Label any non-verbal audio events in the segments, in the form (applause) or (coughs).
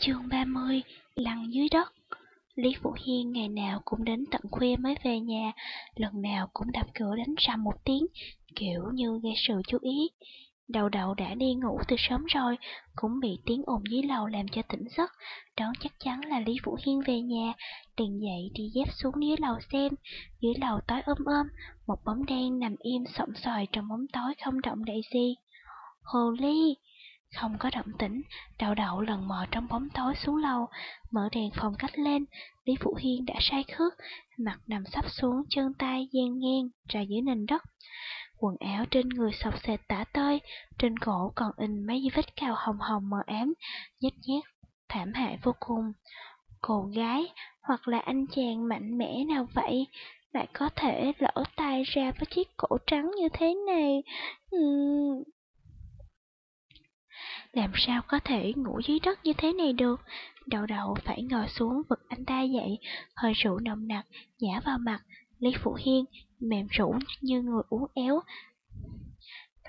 Chương 30 Lăn dưới đất Lý Phụ Hiên ngày nào cũng đến tận khuya mới về nhà, lần nào cũng đập cửa đánh rầm một tiếng, kiểu như gây sự chú ý. Đầu đầu đã đi ngủ từ sớm rồi, cũng bị tiếng ồn dưới lầu làm cho tỉnh giấc, đoán chắc chắn là Lý Phụ Hiên về nhà, liền dậy đi dép xuống dưới lầu xem, dưới lầu tối ôm ôm, một bóng đen nằm im sọng sòi trong bóng tối không động đậy gì. Hồ ly! Không có động tĩnh, đậu đậu lần mò trong bóng tối xuống lầu, mở đèn phòng cách lên, Lý Phụ Hiên đã say khước, mặt nằm sắp xuống, chân tay gian ngang ra dưới nền đất. Quần áo trên người sọc sệt tả tơi, trên cổ còn in mấy vết cao hồng hồng mờ ám, nhét nhét, thảm hại vô cùng. Cô gái, hoặc là anh chàng mạnh mẽ nào vậy, lại có thể lỡ tay ra với chiếc cổ trắng như thế này. Uhm, làm sao có thể ngủ dưới đất như thế này được? Đầu đầu phải ngồi xuống vực anh ta dậy, hơi rượu nồng nặc, nhả vào mặt. Lý Phụ Hiên mềm rũ như người uống éo.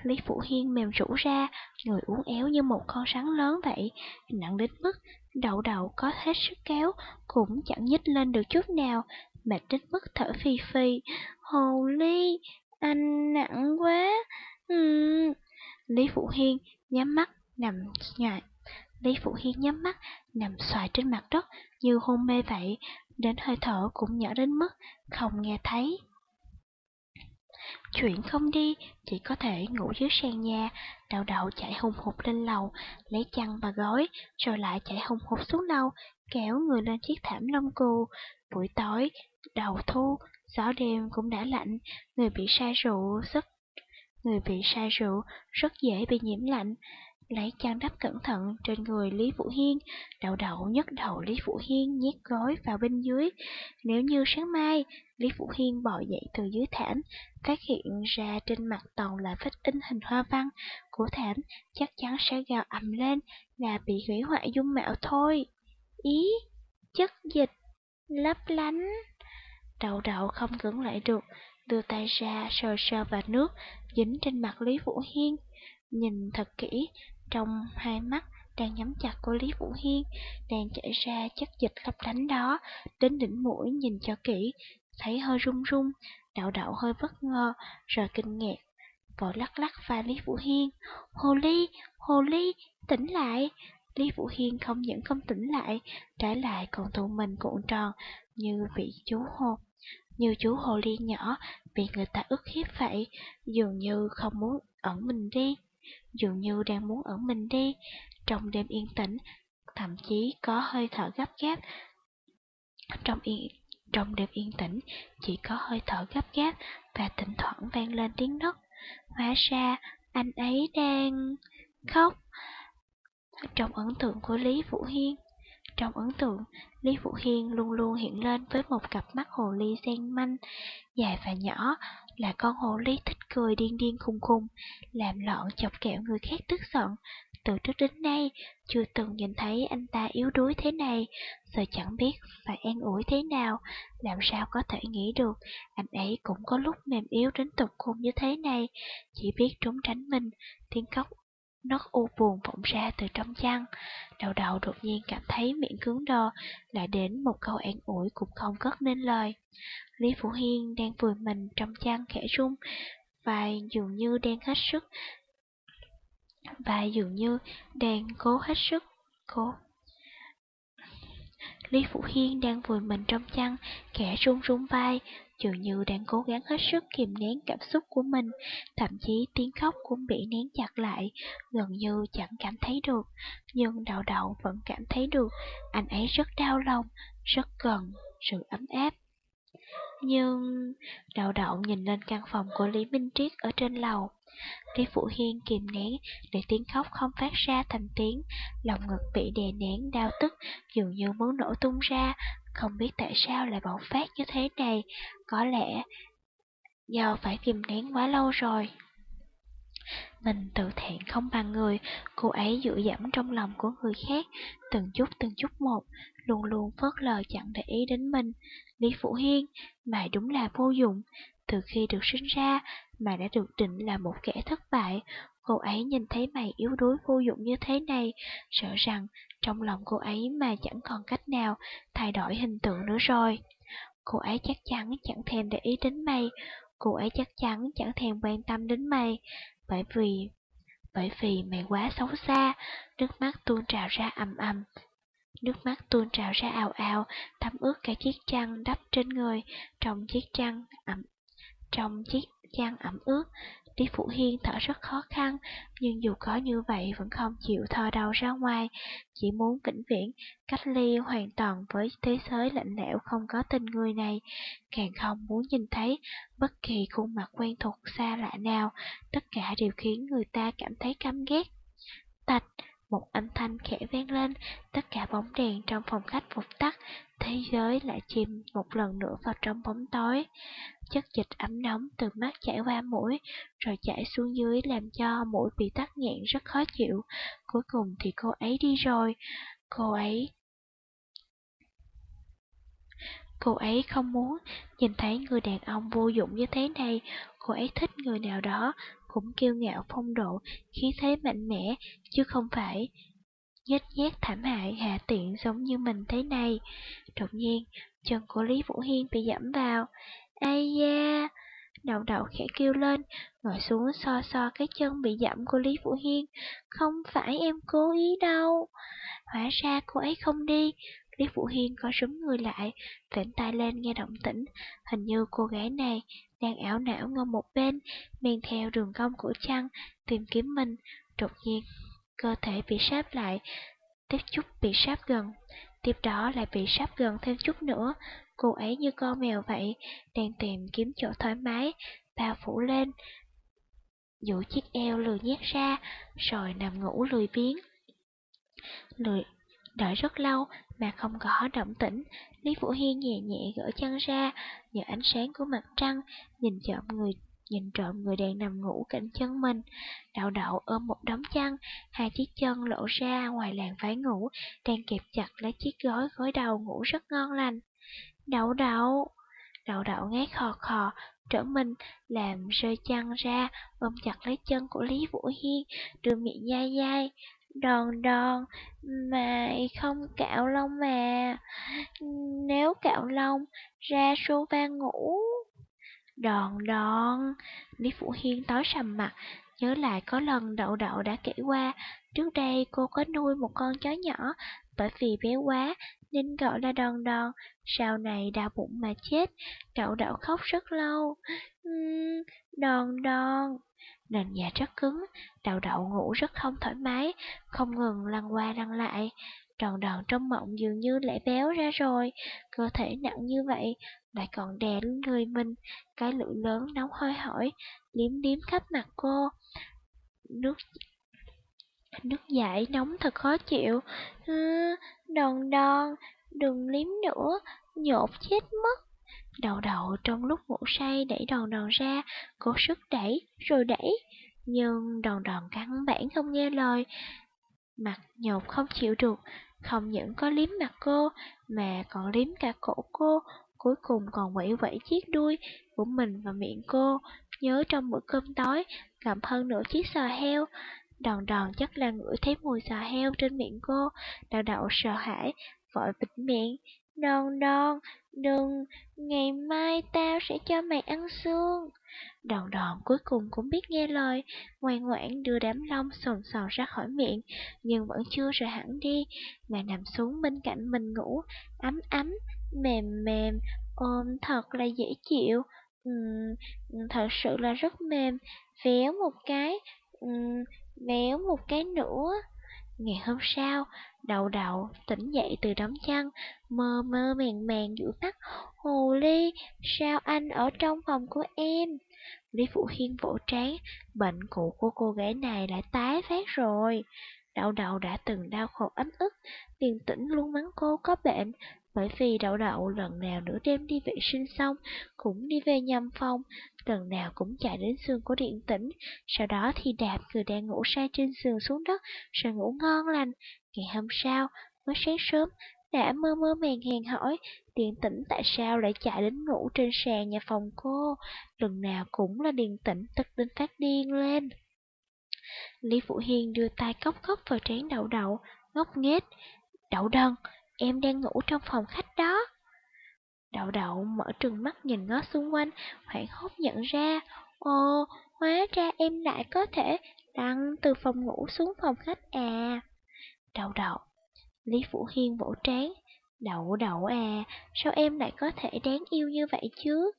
Lý Phụ Hiên mềm rũ ra, người uống éo như một con rắn lớn vậy, nặng đến mức đậu đầu có hết sức kéo, cũng chẳng nhích lên được chút nào, mệt đến mức thở phì phì. Hồ ly, anh nặng quá. Uhm. Lý Phụ Hiên nhắm mắt nằm nhại. Lý Phụ Hiên nhắm mắt, nằm xoài trên mặt đất như hôn mê vậy, đến hơi thở cũng nhỏ đến mức không nghe thấy. Chuyện không đi, chỉ có thể ngủ dưới sàn nhà, đậu đậu chạy hùng hụt lên lầu, lấy chăn và gói, rồi lại chạy hùng hụt xuống lầu, kéo người lên chiếc thảm lông cù. Buổi tối, đầu thu, gió đêm cũng đã lạnh, người bị say rượu rất người bị say rượu rất dễ bị nhiễm lạnh lấy chăn đắp cẩn thận trên người Lý Vũ Hiên, đậu đậu nhấc đầu Lý Vũ Hiên nhét gối vào bên dưới. Nếu như sáng mai, Lý Vũ Hiên bò dậy từ dưới thảm, phát hiện ra trên mặt toàn là vết in hình hoa văn của thảm, chắc chắn sẽ gào ầm lên là bị hủy hoại dung mạo thôi. Ý, chất dịch, lấp lánh. Đậu đậu không cưỡng lại được, đưa tay ra sờ sờ vào nước, dính trên mặt Lý Vũ Hiên. Nhìn thật kỹ, trong hai mắt đang nhắm chặt của Lý Vũ Hiên, đang chảy ra chất dịch lấp lánh đó, đến đỉnh mũi nhìn cho kỹ, thấy hơi run run, đậu đậu hơi bất ngờ, rồi kinh ngạc, vội lắc lắc vai Lý Vũ Hiên. Hồ Ly, Hồ Ly, tỉnh lại! Lý Vũ Hiên không những không tỉnh lại, trái lại còn tụ mình cuộn tròn như vị chú hồ. Như chú hồ ly nhỏ bị người ta ức hiếp vậy, dường như không muốn ẩn mình đi dường như đang muốn ẩn mình đi. Trong đêm yên tĩnh, thậm chí có hơi thở gấp gáp. Trong yên trong đêm yên tĩnh, chỉ có hơi thở gấp gáp và thỉnh thoảng vang lên tiếng nấc. Hóa ra, anh ấy đang khóc. Trong ấn tượng của Lý Vũ Hiên, trong ấn tượng, Lý Vũ Hiên luôn luôn hiện lên với một cặp mắt hồ ly xen manh, dài và nhỏ, là con hồ ly thích cười điên điên khùng khùng, làm loạn chọc kẹo người khác tức giận. Từ trước đến nay, chưa từng nhìn thấy anh ta yếu đuối thế này, giờ chẳng biết phải an ủi thế nào, làm sao có thể nghĩ được, anh ấy cũng có lúc mềm yếu đến tục khùng như thế này, chỉ biết trốn tránh mình, tiếng khóc Nốt u buồn vọng ra từ trong chăn, đầu đầu đột nhiên cảm thấy miệng cứng đờ, lại đến một câu an ủi cũng không cất nên lời. Lý Phủ Hiên đang vùi mình trong chăn khẽ rung, và dường như đang hết sức, và dường như đang cố hết sức, cố. Lý Phủ Hiên đang vùi mình trong chăn, khẽ run run vai, dường như đang cố gắng hết sức kìm nén cảm xúc của mình, thậm chí tiếng khóc cũng bị nén chặt lại, gần như chẳng cảm thấy được, nhưng đậu đậu vẫn cảm thấy được, anh ấy rất đau lòng, rất cần sự ấm áp. Nhưng đậu đậu nhìn lên căn phòng của Lý Minh Triết ở trên lầu. Lý Phụ Hiên kìm nén để tiếng khóc không phát ra thành tiếng, lòng ngực bị đè nén đau tức, dường như muốn nổ tung ra, không biết tại sao lại bộc phát như thế này, có lẽ do phải kìm nén quá lâu rồi. Mình tự thẹn không bằng người, cô ấy dựa dẫm trong lòng của người khác, từng chút từng chút một, luôn luôn phớt lờ chẳng để ý đến mình. Lý Phụ Hiên, mày đúng là vô dụng, từ khi được sinh ra, mày đã được định là một kẻ thất bại, Cô ấy nhìn thấy mày yếu đuối vô dụng như thế này, sợ rằng trong lòng cô ấy mà chẳng còn cách nào thay đổi hình tượng nữa rồi. Cô ấy chắc chắn chẳng thèm để ý đến mày, cô ấy chắc chắn chẳng thèm quan tâm đến mày, bởi vì bởi vì mày quá xấu xa, nước mắt tuôn trào ra ầm ầm. Nước mắt tuôn trào ra ào ào, thấm ướt cả chiếc chăn đắp trên người, trong chiếc chăn ẩm trong chiếc chăn ẩm ướt. Lý Phủ Hiên thở rất khó khăn, nhưng dù có như vậy vẫn không chịu thò đầu ra ngoài, chỉ muốn vĩnh viễn cách ly hoàn toàn với thế giới lạnh lẽo không có tình người này, càng không muốn nhìn thấy bất kỳ khuôn mặt quen thuộc xa lạ nào, tất cả đều khiến người ta cảm thấy căm ghét. Tạch, một âm thanh khẽ vang lên, tất cả bóng đèn trong phòng khách vụt tắt, thế giới lại chìm một lần nữa vào trong bóng tối. Chất dịch ấm nóng từ mắt chảy qua mũi, rồi chảy xuống dưới làm cho mũi bị tắc nghẹn rất khó chịu. Cuối cùng thì cô ấy đi rồi. Cô ấy Cô ấy không muốn nhìn thấy người đàn ông vô dụng như thế này, cô ấy thích người nào đó cũng kiêu ngạo phong độ, khí thế mạnh mẽ, chứ không phải nhếch nhát thảm hại hạ tiện giống như mình thế này. Đột nhiên, chân của Lý Vũ Hiên bị dẫm vào. Ây da! Đậu đậu khẽ kêu lên, ngồi xuống so so cái chân bị dẫm của Lý Vũ Hiên. Không phải em cố ý đâu. Hóa ra cô ấy không đi. Lý Vũ Hiên có súng người lại, vểnh tay lên nghe động tĩnh. Hình như cô gái này đang ảo não ngồi một bên, men theo đường cong của chăn, tìm kiếm mình. Đột nhiên, cơ thể bị sáp lại, tiếp chút bị sáp gần, tiếp đó lại bị sáp gần thêm chút nữa. Cô ấy như con mèo vậy, đang tìm kiếm chỗ thoải mái, bao phủ lên, dụ chiếc eo lười nhét ra, rồi nằm ngủ lười biếng. Lười, đợi rất lâu mà không có động tĩnh, Lý Vũ Hiên nhẹ nhẹ gỡ chân ra, nhờ ánh sáng của mặt trăng, nhìn trộm người nhìn trộm người đang nằm ngủ cạnh chân mình. Đậu đậu ôm một đống chăn, hai chiếc chân lộ ra ngoài làn váy ngủ, đang kẹp chặt lấy chiếc gối gối đầu ngủ rất ngon lành. Đậu đậu! Đậu đậu ngát khò khò, trở mình, làm rơi chăn ra, ôm chặt lấy chân của Lý Vũ Hiên, đưa miệng dai dai. Đòn đòn, mày không cạo lông mà. Nếu cạo lông, ra sofa ngủ. Đòn đòn, Lý Phủ Hiên tối sầm mặt, nhớ lại có lần đậu đậu đã kể qua, trước đây cô có nuôi một con chó nhỏ, bởi vì bé quá nên gọi là đòn đòn, sau này đau bụng mà chết, đậu đậu khóc rất lâu. Uhm, đòn đòn, nền nhà rất cứng, đậu đậu ngủ rất không thoải mái, không ngừng lăn qua lăn lại. Tròn đòn trong mộng dường như lại béo ra rồi, cơ thể nặng như vậy, lại còn đè lên người mình, cái lưỡi lớn nóng hôi hổi, liếm liếm khắp mặt cô. Nước nước giải nóng thật khó chịu. À, đòn đòn, đừng liếm nữa, nhột chết mất. Đầu đầu trong lúc ngủ say đẩy đòn đòn ra, cố sức đẩy, rồi đẩy. Nhưng đòn đòn căn bản không nghe lời. Mặt nhột không chịu được, không những có liếm mặt cô, mà còn liếm cả cổ cô, cuối cùng còn quẩy quẩy chiếc đuôi của mình vào miệng cô. Nhớ trong bữa cơm tối, gặm hơn nửa chiếc sò heo, đòn đòn chắc là ngửi thấy mùi sò heo trên miệng cô, đào đậu sợ hãi, vội bịt miệng. Đòn đòn, đừng, ngày mai tao sẽ cho mày ăn xương. Đòn đòn cuối cùng cũng biết nghe lời, ngoan ngoãn đưa đám lông sồn sòn ra khỏi miệng, nhưng vẫn chưa rời hẳn đi, mà nằm xuống bên cạnh mình ngủ, ấm ấm, mềm mềm, ôm thật là dễ chịu. Uhm, thật sự là rất mềm, véo một cái, uhm, véo một cái nữa. Ngày hôm sau, đậu đậu tỉnh dậy từ đống chăn, mơ mơ màng màng giữa mắt. Hồ ly, sao anh ở trong phòng của em? Lý Phụ Hiên vỗ trán, bệnh cũ của cô gái này lại tái phát rồi. Đậu đậu đã từng đau khổ ấm ức, tiền tỉnh luôn mắng cô có bệnh, bởi vì đậu đậu lần nào nửa đêm đi vệ sinh xong, cũng đi về nhầm phòng, lần nào cũng chạy đến giường của điện tĩnh, sau đó thì đạp người đang ngủ say trên giường xuống đất, rồi ngủ ngon lành. Ngày hôm sau, mới sáng sớm, đã mơ mơ màng hèn hỏi, điện tĩnh tại sao lại chạy đến ngủ trên sàn nhà phòng cô, lần nào cũng là điện tĩnh tức đến phát điên lên. Lý Phụ Hiên đưa tay cốc cốc vào trán đậu đậu, ngốc nghếch. Đậu đần, em đang ngủ trong phòng khách đó. Đậu đậu mở trừng mắt nhìn ngó xung quanh, hoảng hốt nhận ra. Ồ, hóa ra em lại có thể đăng từ phòng ngủ xuống phòng khách à. Đậu đậu, Lý Phủ Hiên vỗ trán. Đậu đậu à, sao em lại có thể đáng yêu như vậy chứ?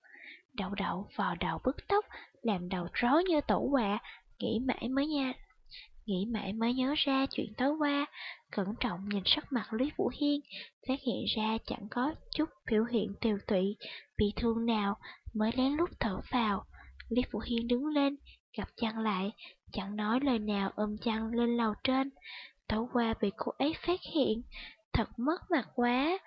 Đậu đậu vào đầu bứt tóc, làm đầu rối như tổ quạ, nghĩ mãi mới nha. Nghĩ mãi mới nhớ ra chuyện tối qua, cẩn trọng nhìn sắc mặt Lý Vũ Hiên, phát hiện ra chẳng có chút biểu hiện tiều tụy, bị thương nào, mới lén lút thở vào. Lý Vũ Hiên đứng lên, gặp chăn lại, chẳng nói lời nào ôm chăn lên lầu trên. Tối qua bị cô ấy phát hiện, thật mất mặt quá.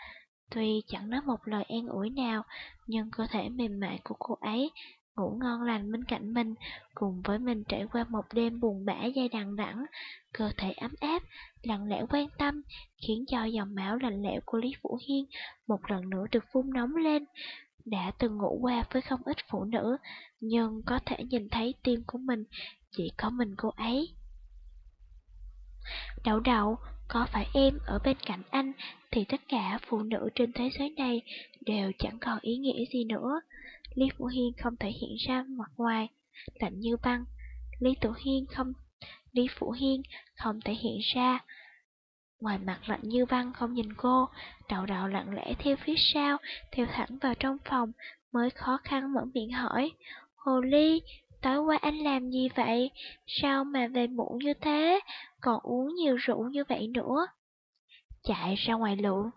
Tuy chẳng nói một lời an ủi nào, nhưng cơ thể mềm mại của cô ấy ngủ ngon lành bên cạnh mình, cùng với mình trải qua một đêm buồn bã dai đằng đẵng, cơ thể ấm áp, lặng lẽ quan tâm, khiến cho dòng máu lạnh lẽo của Lý Vũ Hiên một lần nữa được phun nóng lên. Đã từng ngủ qua với không ít phụ nữ, nhưng có thể nhìn thấy tim của mình, chỉ có mình cô ấy. Đậu đậu, có phải em ở bên cạnh anh thì tất cả phụ nữ trên thế giới này đều chẳng còn ý nghĩa gì nữa. Lý phụ Hiên không thể hiện ra mặt ngoài, lạnh như băng. Lý Tử Hiên không Lý phụ Hiên không thể hiện ra Ngoài mặt lạnh như băng không nhìn cô, đầu đậu lặng lẽ theo phía sau, theo thẳng vào trong phòng, mới khó khăn mở miệng hỏi. Hồ Ly, tối qua anh làm gì vậy? Sao mà về muộn như thế, còn uống nhiều rượu như vậy nữa? Chạy ra ngoài lượn,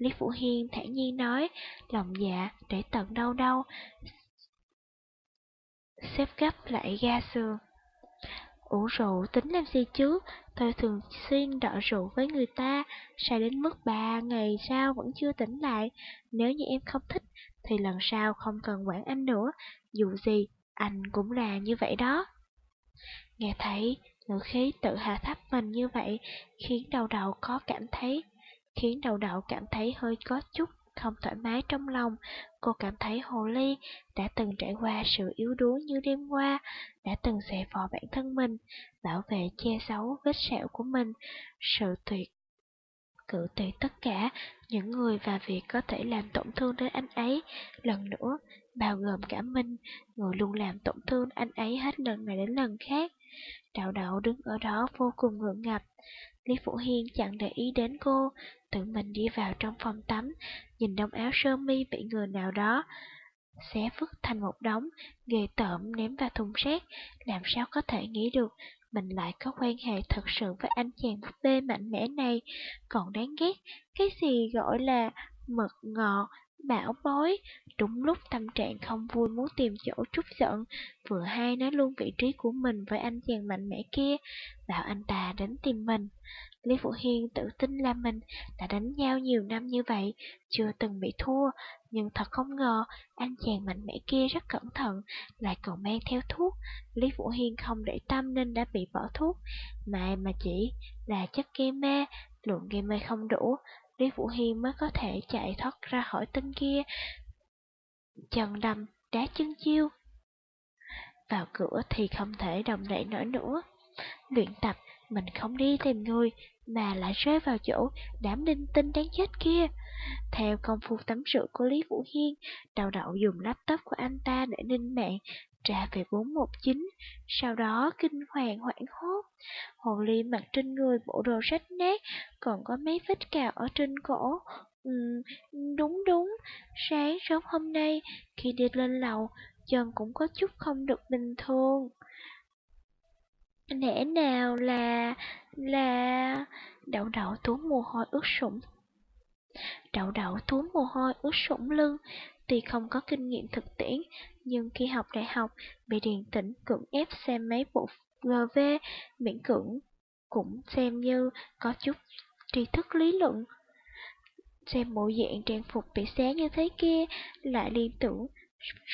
Lý Phụ Hiên thản nhiên nói, lòng dạ để tận đâu đâu. Xếp gấp lại ga sườn. Uống rượu tính làm gì chứ, tôi thường xuyên đợi rượu với người ta, sai đến mức ba ngày sau vẫn chưa tỉnh lại. Nếu như em không thích, thì lần sau không cần quản anh nữa, dù gì, anh cũng là như vậy đó. Nghe thấy ngữ khí tự hạ thấp mình như vậy, khiến đầu đầu có cảm thấy khiến đầu đậu cảm thấy hơi có chút không thoải mái trong lòng. Cô cảm thấy hồ ly đã từng trải qua sự yếu đuối như đêm qua, đã từng xẻ vò bản thân mình, bảo vệ che giấu vết sẹo của mình, sự tuyệt cự tuyệt tất cả những người và việc có thể làm tổn thương đến anh ấy. Lần nữa, bao gồm cả mình, người luôn làm tổn thương anh ấy hết lần này đến lần khác. Đạo đậu đứng ở đó vô cùng ngượng ngập. Lý Phủ Hiên chẳng để ý đến cô, tự mình đi vào trong phòng tắm, nhìn đông áo sơ mi bị người nào đó xé vứt thành một đống, ghê tởm ném vào thùng rác, làm sao có thể nghĩ được mình lại có quan hệ thật sự với anh chàng búp bê mạnh mẽ này, còn đáng ghét, cái gì gọi là mật ngọt, bảo bối, đúng lúc tâm trạng không vui muốn tìm chỗ trút giận, vừa hay nói luôn vị trí của mình với anh chàng mạnh mẽ kia, bảo anh ta đến tìm mình. Lý Phụ Hiên tự tin là mình đã đánh nhau nhiều năm như vậy, chưa từng bị thua, nhưng thật không ngờ anh chàng mạnh mẽ kia rất cẩn thận, lại còn mang theo thuốc. Lý Phụ Hiên không để tâm nên đã bị bỏ thuốc, mà mà chỉ là chất gây mê, lượng gây mê không đủ, Lý Vũ Hiên mới có thể chạy thoát ra khỏi tên kia. Chân đâm, đá chân chiêu. Vào cửa thì không thể đồng đậy nổi nữa. Luyện tập mình không đi tìm người, mà lại rơi vào chỗ đám đinh tinh đáng chết kia. Theo công phu tắm rửa của Lý Vũ Hiên, đầu đậu dùng laptop của anh ta để ninh mạng trả về 419, sau đó kinh hoàng hoảng hốt. Hồ ly mặc trên người bộ đồ rách nát, còn có mấy vết cào ở trên cổ. Ừ, đúng đúng, sáng sớm hôm nay, khi đi lên lầu, chân cũng có chút không được bình thường. Lẽ nào là... là... Đậu đậu túm mồ hôi ướt sũng. Đậu đậu túm mồ hôi ướt sũng lưng, tuy không có kinh nghiệm thực tiễn, nhưng khi học đại học, bị điền tỉnh cưỡng ép xem mấy bộ ờ, GV, miễn cưỡng cũng xem như có chút tri thức lý luận. Xem bộ dạng trang phục bị xé như thế kia, lại liên tưởng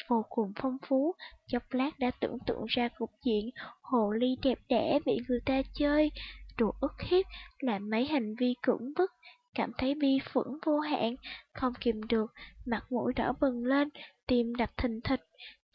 vô cùng phong phú, chốc lát đã tưởng tượng ra cục diện. Hồ ly đẹp đẽ bị người ta chơi, đùa ức hiếp, làm mấy hành vi cưỡng bức, cảm thấy bi phẫn vô hạn, không kìm được, mặt mũi đỏ bừng lên, tim đập thình thịch,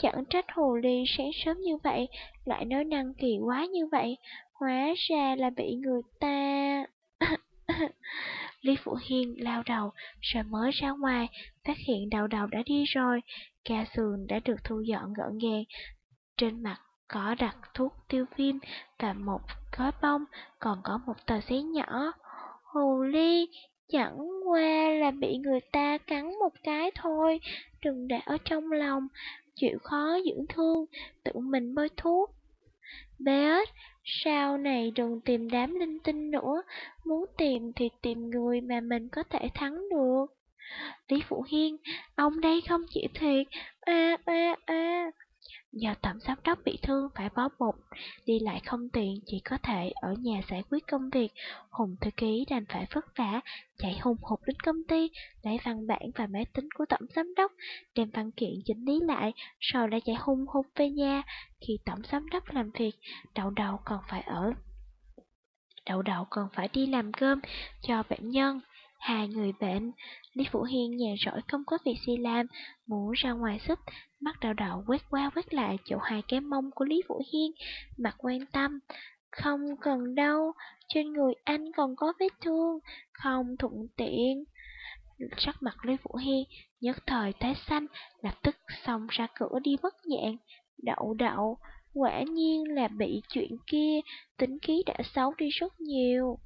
Chẳng trách hồ ly sáng sớm như vậy, lại nói năng kỳ quá như vậy, hóa ra là bị người ta... (coughs) (coughs) Lý Phụ Hiên lao đầu, rồi mới ra ngoài, phát hiện đầu đầu đã đi rồi, ca sườn đã được thu dọn gọn gàng. Trên mặt có đặt thuốc tiêu viêm và một gói bông, còn có một tờ giấy nhỏ. Hồ ly, chẳng qua là bị người ta cắn một cái thôi, đừng để ở trong lòng, chịu khó dưỡng thương, tự mình bôi thuốc. Bé sau này đừng tìm đám linh tinh nữa, muốn tìm thì tìm người mà mình có thể thắng được. Lý Phụ Hiên, ông đây không chịu thiệt, a a a. Do tổng giám đốc bị thương phải bó bột, đi lại không tiện chỉ có thể ở nhà giải quyết công việc. Hùng thư ký đành phải vất vả, chạy hùng hục đến công ty, lấy văn bản và máy tính của tổng giám đốc, đem văn kiện chỉnh lý lại, rồi lại chạy hùng hục về nhà. Khi tổng giám đốc làm việc, đầu đầu còn phải ở Đậu đậu còn phải đi làm cơm cho bệnh nhân. Hai người bệnh, Lý Phủ Hiên nhàn rỗi không có việc gì làm, muốn ra ngoài giúp, mắt đậu đậu quét qua quét lại chỗ hai cái mông của Lý Phủ Hiên, mặt quan tâm. Không cần đâu, trên người anh còn có vết thương, không thuận tiện. Sắc mặt Lý Phủ Hiên nhất thời tái xanh, lập tức xông ra cửa đi mất dạng. Đậu đậu, quả nhiên là bị chuyện kia, tính khí đã xấu đi rất nhiều.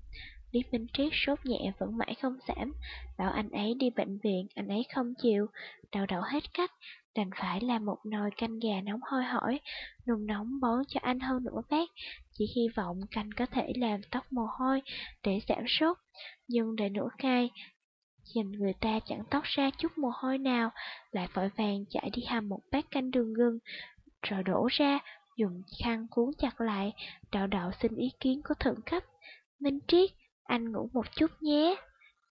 Lý Minh Triết sốt nhẹ vẫn mãi không giảm, bảo anh ấy đi bệnh viện, anh ấy không chịu, đầu đầu hết cách, đành phải làm một nồi canh gà nóng hôi hổi, nung nóng bón cho anh hơn nửa bát, chỉ hy vọng canh có thể làm tóc mồ hôi để giảm sốt, nhưng để nửa cay, nhìn người ta chẳng tóc ra chút mồ hôi nào, lại vội vàng chạy đi hầm một bát canh đường gừng, rồi đổ ra, dùng khăn cuốn chặt lại, đạo đạo xin ý kiến của thượng cấp. Minh Triết, anh ngủ một chút nhé.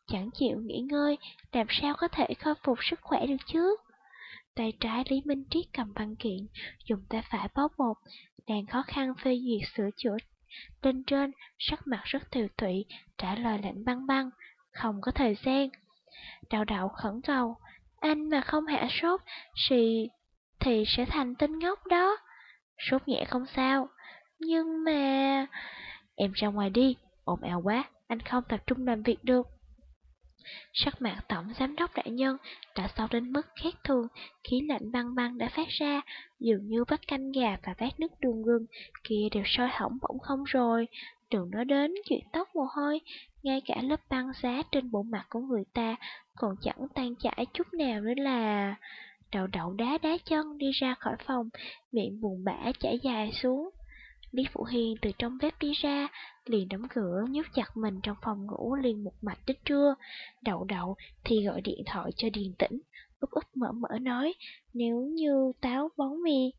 Chẳng chịu nghỉ ngơi, làm sao có thể khôi phục sức khỏe được chứ? Tay trái Lý Minh Triết cầm văn kiện, dùng tay phải bóp bột, đang khó khăn phê duyệt sửa chữa. Lên trên, sắc mặt rất tiều tụy, trả lời lạnh băng băng, không có thời gian. Đào đạo khẩn cầu, anh mà không hạ sốt, thì, thì sẽ thành tinh ngốc đó. Sốt nhẹ không sao, nhưng mà... Em ra ngoài đi, ồn ào quá, anh không tập trung làm việc được. Sắc mặt tổng giám đốc đại nhân đã sâu đến mức khác thường, khí lạnh băng băng đã phát ra, dường như vắt canh gà và vát nước đường gừng kia đều sôi hỏng bỗng không rồi. Đừng nói đến chuyện tóc mồ hôi, ngay cả lớp băng giá trên bộ mặt của người ta còn chẳng tan chảy chút nào nữa là... Đậu đậu đá đá chân đi ra khỏi phòng, miệng buồn bã chảy dài xuống. Lý Phụ Hiền từ trong bếp đi ra, liền đóng cửa nhốt chặt mình trong phòng ngủ liền một mạch đến trưa. Đậu đậu thì gọi điện thoại cho Điền Tĩnh, úp úp mở mở nói, nếu như táo bón mì.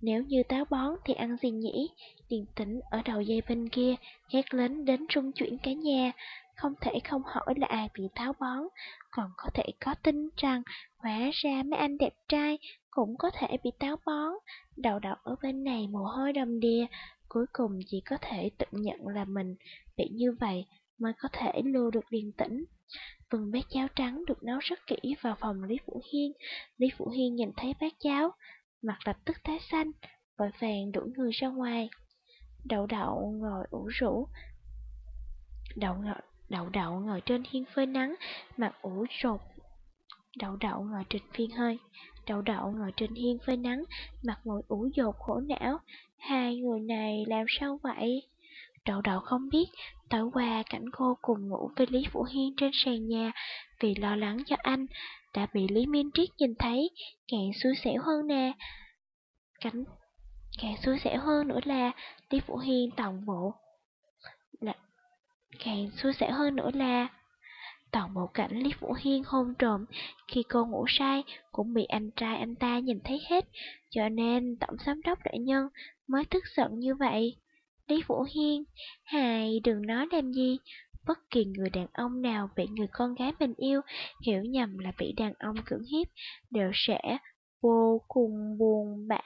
Nếu như táo bón thì ăn gì nhỉ? Điền Tĩnh ở đầu dây bên kia, hét lớn đến rung chuyển cả nhà, không thể không hỏi là ai bị táo bón, còn có thể có tin rằng hóa ra mấy anh đẹp trai cũng có thể bị táo bón. Đầu đầu ở bên này mồ hôi đầm đìa, cuối cùng chỉ có thể tự nhận là mình bị như vậy mới có thể lưu được điềm tĩnh. phần bát cháo trắng được nấu rất kỹ vào phòng Lý Phủ Hiên. Lý Phủ Hiên nhìn thấy bát cháo, mặt lập tức tái xanh, vội vàng đuổi người ra ngoài. Đậu đậu ngồi ủ rũ, đậu ngồi Đậu đậu ngồi trên hiên phơi nắng, mặt ủ rột. Đậu đậu ngồi trịch phiên hơi. Đậu đậu ngồi trên hiên phơi nắng, mặt ngồi ủ dột khổ não. Hai người này làm sao vậy? Đậu đậu không biết, tối qua cảnh cô cùng ngủ với Lý Vũ Hiên trên sàn nhà vì lo lắng cho anh, đã bị Lý Minh Triết nhìn thấy, càng xui xẻo hơn nè. Cảnh càng xui xẻo hơn nữa là Lý Vũ Hiên tổng bộ là Càng xui xẻo hơn nữa là Toàn bộ cảnh Lý Vũ Hiên hôn trộm. Khi cô ngủ say, Cũng bị anh trai anh ta nhìn thấy hết, Cho nên tổng giám đốc đại nhân Mới tức giận như vậy. Lý Vũ Hiên, Hài, đừng nói làm gì. Bất kỳ người đàn ông nào bị người con gái mình yêu, Hiểu nhầm là bị đàn ông cưỡng hiếp, Đều sẽ vô cùng buồn bã.